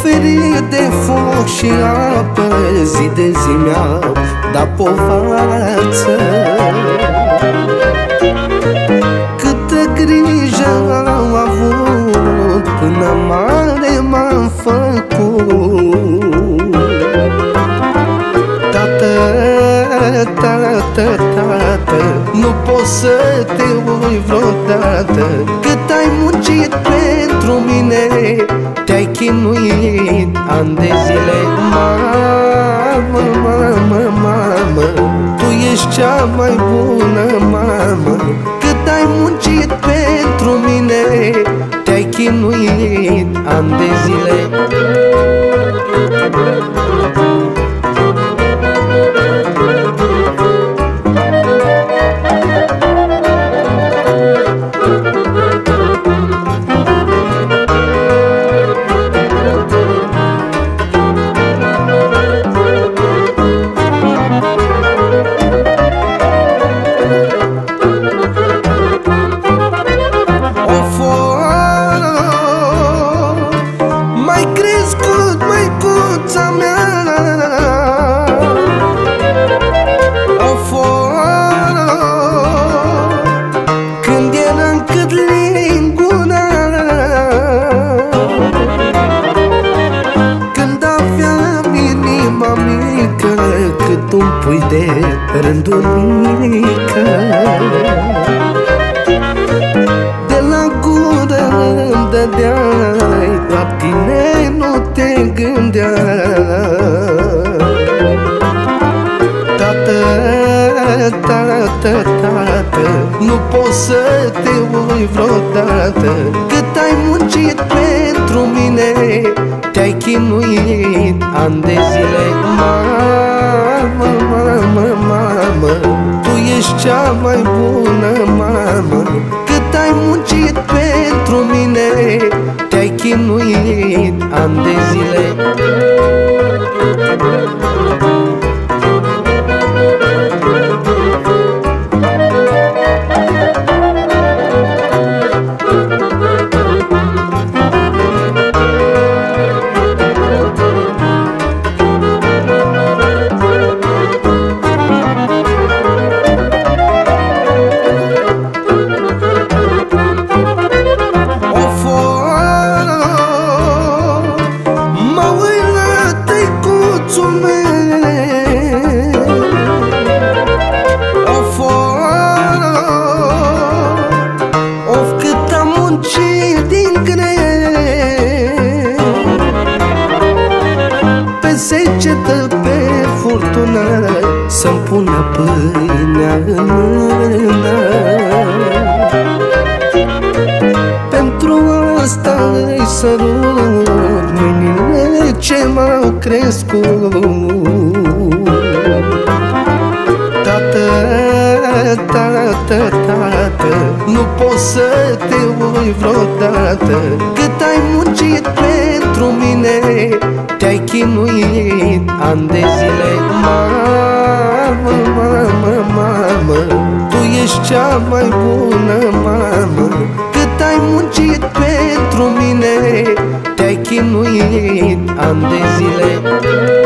oferit de foc și apă Zi de zi mi-a dat povață. Câtă grijă am avut Până mare m-am făcut. Tată, tată, tată Nu pot să te uit vreodată. Cât ai muncit pentru mine Te-ai chinuit ani de zile. Mamă, mamă, mamă Tu ești cea mai bună mamă. Cât ai muncit pentru mine Te-ai chinuit ani de zile un pui de rândunică de la gură îmi dădeai La tine nu te gândeai. Tată, tată, tată Nu pot să te ui vreodată. Cât ai muncit pentru mine Te-ai chinuit ani de zile ești cea mai bună mamă. Cât ai muncit pentru mine Te-ai chinuit ani de zile Pe secetă, pe furtună Să-mi pună pâinea în mână. Pentru asta îi sărut Mâinile ce m-au crescut. Tată, tată, tată Nu pot să te ui vreodată. Cât ai muncit pentru mine Te-ai chinuit ani de zile. Mamă, mamă, mamă Tu ești cea mai bună mamă. Cât ai muncit pentru mine Te-ai chinuit ani de zile